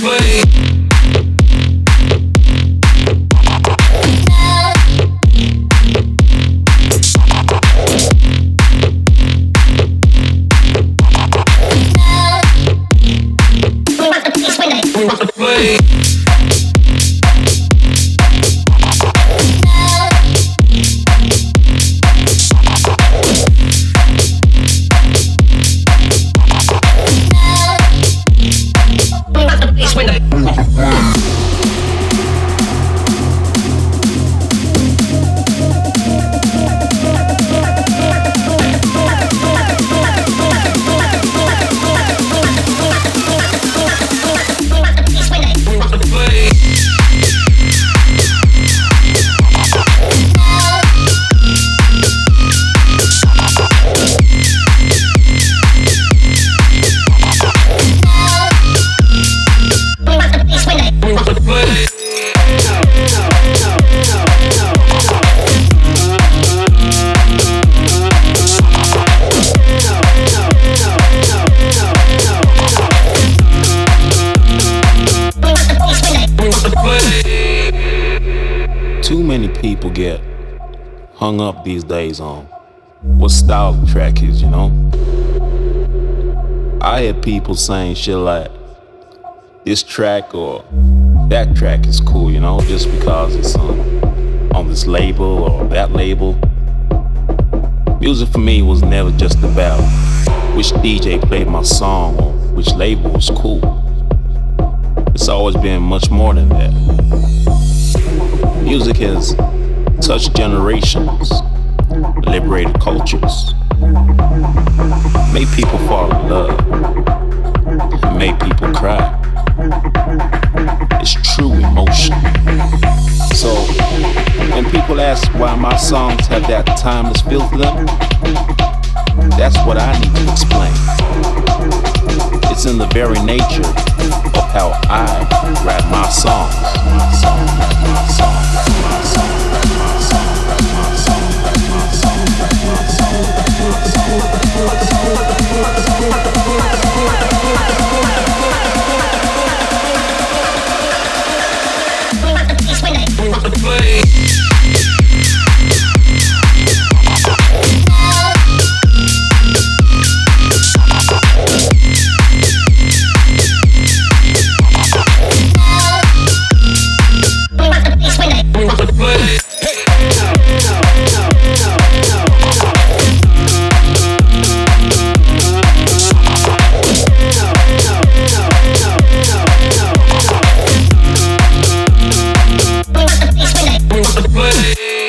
Play. way. Hung up these days on what style the track is, you know? I hear people saying shit like this track or that track is cool, you know, just because it's on, on this label or that label. Music for me was never just about which DJ played my song or which label was cool. It's always been much more than that. Music has touched generations, liberated cultures, made people fall in love, made people cry. It's true emotion. So, when people ask why my songs have that timeless feel to them, that's what I need to explain. It's in the very nature of how I write my songs. My song, my song, my song. away.